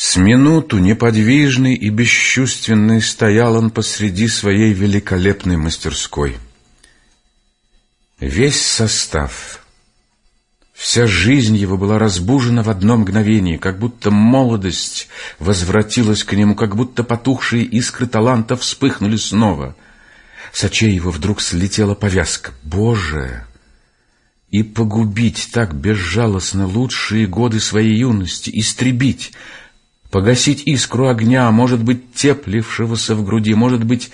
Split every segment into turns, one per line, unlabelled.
С минуту неподвижный и бесчувственный стоял он посреди своей великолепной мастерской. Весь состав, вся жизнь его была разбужена в одно мгновение, как будто молодость возвратилась к нему, как будто потухшие искры таланта вспыхнули снова. С очей его вдруг слетела повязка. «Боже!» И погубить так безжалостно лучшие годы своей юности, истребить — погасить искру огня, может быть, теплившегося в груди, может быть,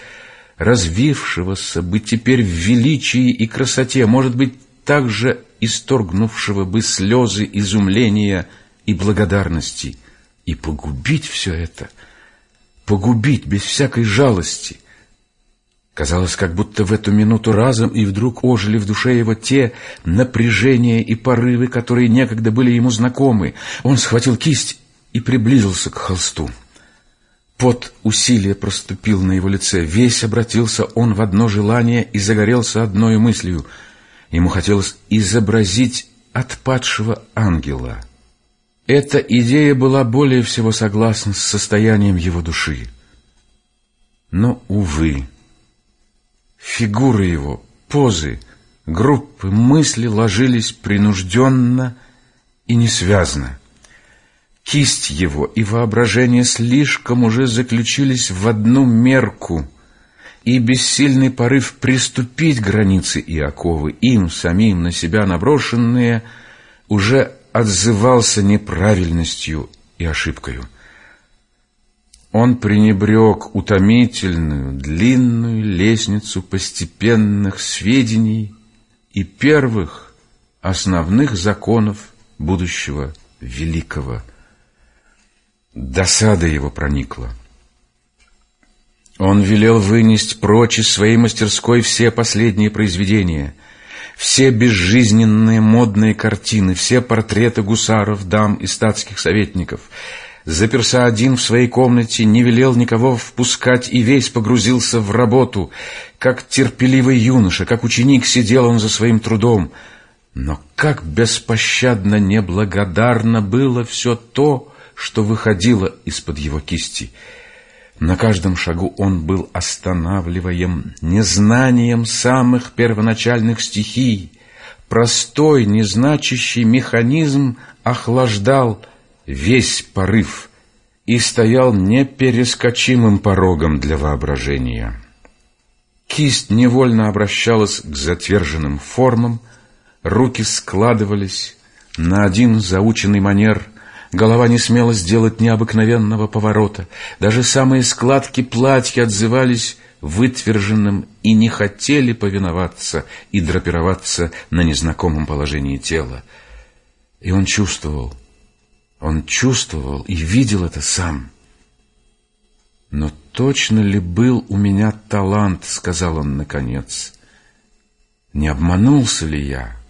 развившегося, быть теперь в величии и красоте, может быть, также исторгнувшего бы слезы изумления и благодарности, и погубить все это, погубить без всякой жалости. Казалось, как будто в эту минуту разом и вдруг ожили в душе его те напряжения и порывы, которые некогда были ему знакомы. Он схватил кисть и приблизился к холсту. Пот усилия проступил на его лице. Весь обратился он в одно желание и загорелся одной мыслью. Ему хотелось изобразить отпадшего ангела. Эта идея была более всего согласна с состоянием его души. Но, увы, фигуры его, позы, группы мысли ложились принужденно и несвязно. Кисть его и воображение слишком уже заключились в одну мерку, и бессильный порыв приступить границы и оковы, им самим на себя наброшенные, уже отзывался неправильностью и ошибкою. Он пренебрег утомительную, длинную лестницу постепенных сведений и первых основных законов будущего великого Досада его проникла. Он велел вынести прочь из своей мастерской все последние произведения, все безжизненные модные картины, все портреты гусаров, дам и статских советников. Заперся один в своей комнате, не велел никого впускать и весь погрузился в работу. Как терпеливый юноша, как ученик сидел он за своим трудом. Но как беспощадно неблагодарно было все то, что выходило из-под его кисти. На каждом шагу он был останавливаем незнанием самых первоначальных стихий. Простой, незначащий механизм охлаждал весь порыв и стоял неперескочимым порогом для воображения. Кисть невольно обращалась к затверженным формам, руки складывались на один заученный манер — Голова не смела сделать необыкновенного поворота. Даже самые складки платья отзывались вытверженным и не хотели повиноваться и драпироваться на незнакомом положении тела. И он чувствовал, он чувствовал и видел это сам. «Но точно ли был у меня талант?» — сказал он наконец. «Не обманулся ли я?»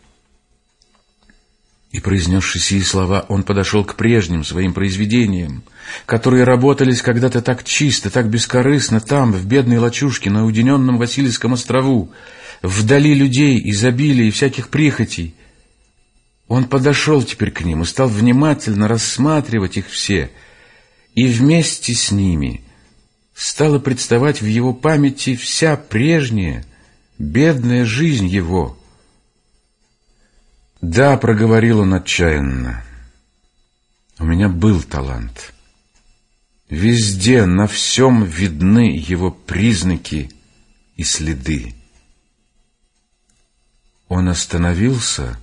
И, произнесши сии слова, он подошел к прежним своим произведениям, которые работались когда-то так чисто, так бескорыстно, там, в бедной лачушке, на уединенном Васильевском острову, вдали людей, изобилия и всяких прихотей. Он подошел теперь к ним и стал внимательно рассматривать их все, и вместе с ними стала представать в его памяти вся прежняя, бедная жизнь его — «Да», — проговорил он отчаянно, — «у меня был талант. Везде, на всем видны его признаки и следы». Он остановился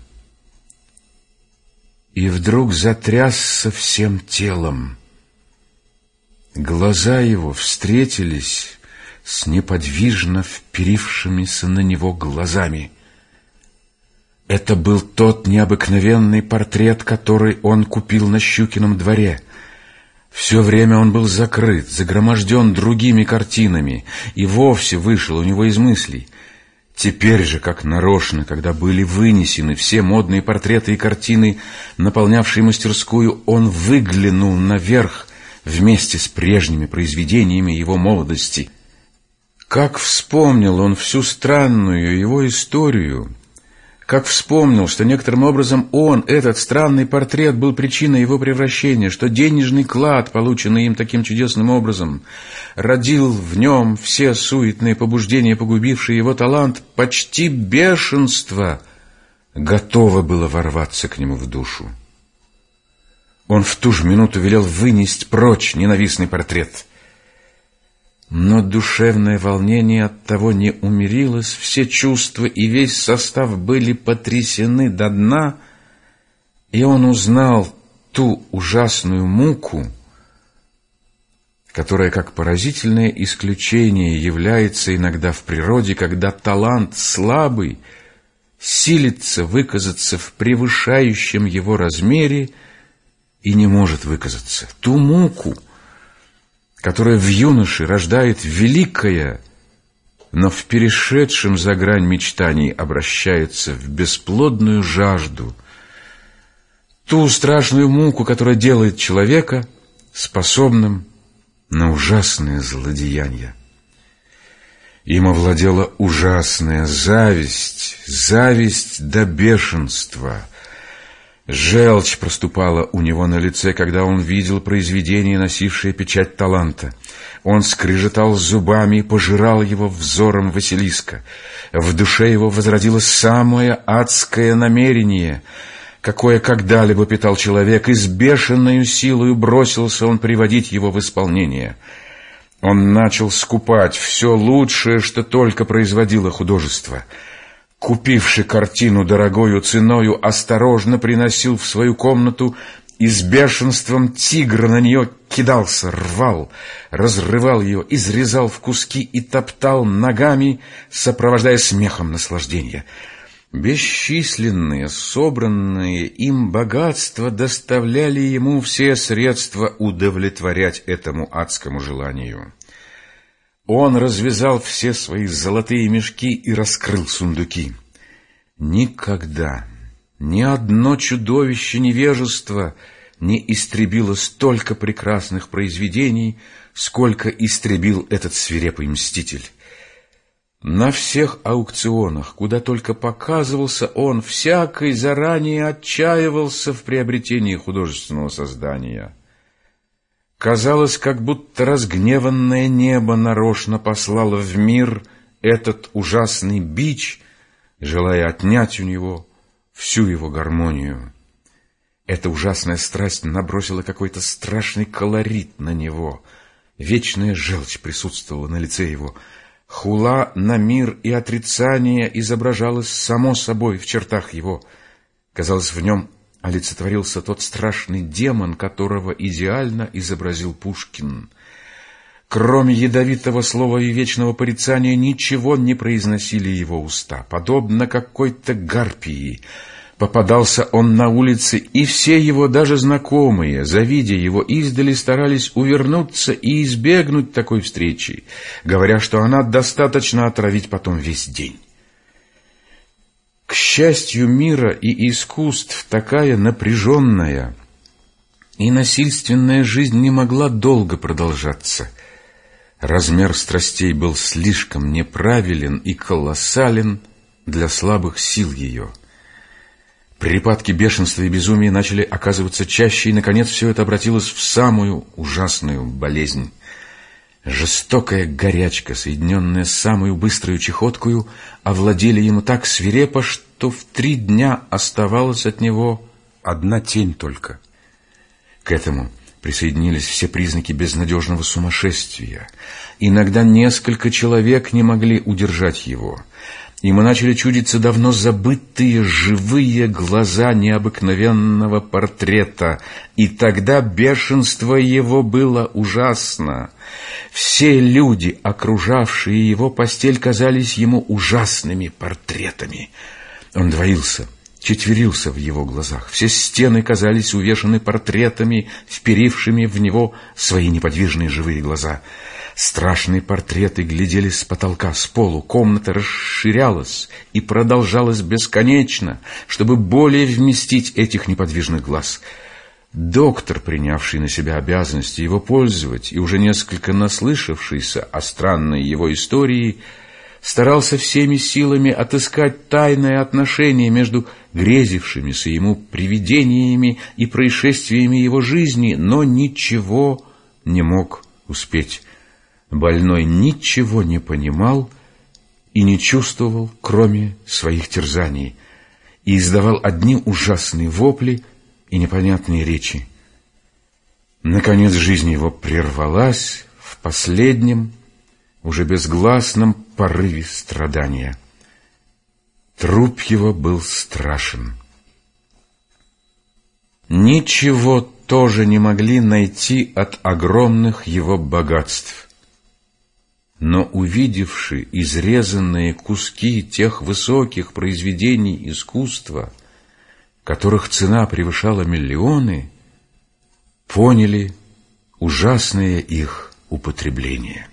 и вдруг затрясся всем телом. Глаза его встретились с неподвижно вперившимися на него глазами — это был тот необыкновенный портрет, который он купил на Щукином дворе. Все время он был закрыт, загроможден другими картинами и вовсе вышел у него из мыслей. Теперь же, как нарочно, когда были вынесены все модные портреты и картины, наполнявшие мастерскую, он выглянул наверх вместе с прежними произведениями его молодости. Как вспомнил он всю странную его историю, как вспомнил, что некоторым образом он, этот странный портрет, был причиной его превращения, что денежный клад, полученный им таким чудесным образом, родил в нем все суетные побуждения, погубившие его талант, почти бешенство готово было ворваться к нему в душу. Он в ту же минуту велел вынести прочь ненавистный портрет — но душевное волнение от того не умерилось, все чувства и весь состав были потрясены до дна, и он узнал ту ужасную муку, которая как поразительное исключение является иногда в природе, когда талант слабый силится выказаться в превышающем его размере и не может выказаться. Ту муку — которая в юноше рождает великое, но в перешедшем за грань мечтаний обращается в бесплодную жажду, ту страшную муку, которая делает человека способным на ужасные злодеяния. Им овладела ужасная зависть, зависть до бешенства — Желчь проступала у него на лице, когда он видел произведение, носившее печать таланта. Он скрежетал зубами и пожирал его взором Василиска. В душе его возродилось самое адское намерение, какое когда-либо питал человек, и с бешеной силой бросился он приводить его в исполнение. Он начал скупать все лучшее, что только производило художество — купивший картину дорогою ценою, осторожно приносил в свою комнату и с бешенством тигра на нее кидался, рвал, разрывал ее, изрезал в куски и топтал ногами, сопровождая смехом наслаждения. Бесчисленные, собранные им богатства доставляли ему все средства удовлетворять этому адскому желанию. Он развязал все свои золотые мешки и раскрыл сундуки. Никогда ни одно чудовище невежества не истребило столько прекрасных произведений, сколько истребил этот свирепый мститель. На всех аукционах, куда только показывался он, всякий заранее отчаивался в приобретении художественного создания — Казалось, как будто разгневанное небо нарочно послало в мир этот ужасный бич, желая отнять у него всю его гармонию. Эта ужасная страсть набросила какой-то страшный колорит на него. Вечная желчь присутствовала на лице его. Хула на мир и отрицание изображалась само собой в чертах его. Казалось, в нем олицетворился тот страшный демон, которого идеально изобразил Пушкин. Кроме ядовитого слова и вечного порицания, ничего не произносили его уста. Подобно какой-то гарпии, попадался он на улице, и все его, даже знакомые, завидя его издали, старались увернуться и избегнуть такой встречи, говоря, что она достаточно отравить потом весь день. К счастью мира и искусств такая напряженная и насильственная жизнь не могла долго продолжаться. Размер страстей был слишком неправилен и колоссален для слабых сил ее. Припадки бешенства и безумия начали оказываться чаще, и, наконец, все это обратилось в самую ужасную болезнь. Жестокая горячка, соединенная с самую быструю чехоткою, овладели ему так свирепо, что в три дня оставалась от него одна тень только. К этому присоединились все признаки безнадежного сумасшествия. Иногда несколько человек не могли удержать его. Ему начали чудиться давно забытые живые глаза необыкновенного портрета, и тогда бешенство его было ужасно. Все люди, окружавшие его постель, казались ему ужасными портретами. Он двоился, четверился в его глазах. Все стены казались увешаны портретами, вперившими в него свои неподвижные живые глаза — Страшные портреты глядели с потолка, с полу. Комната расширялась и продолжалась бесконечно, чтобы более вместить этих неподвижных глаз. Доктор, принявший на себя обязанности его пользовать и уже несколько наслышавшийся о странной его истории, старался всеми силами отыскать тайное отношение между грезившимися ему привидениями и происшествиями его жизни, но ничего не мог успеть. Больной ничего не понимал и не чувствовал, кроме своих терзаний, и издавал одни ужасные вопли и непонятные речи. Наконец жизнь его прервалась в последнем, уже безгласном порыве страдания. Труп его был страшен. Ничего тоже не могли найти от огромных его богатств. Но увидевши изрезанные куски тех высоких произведений искусства, которых цена превышала миллионы, поняли ужасное их употребление.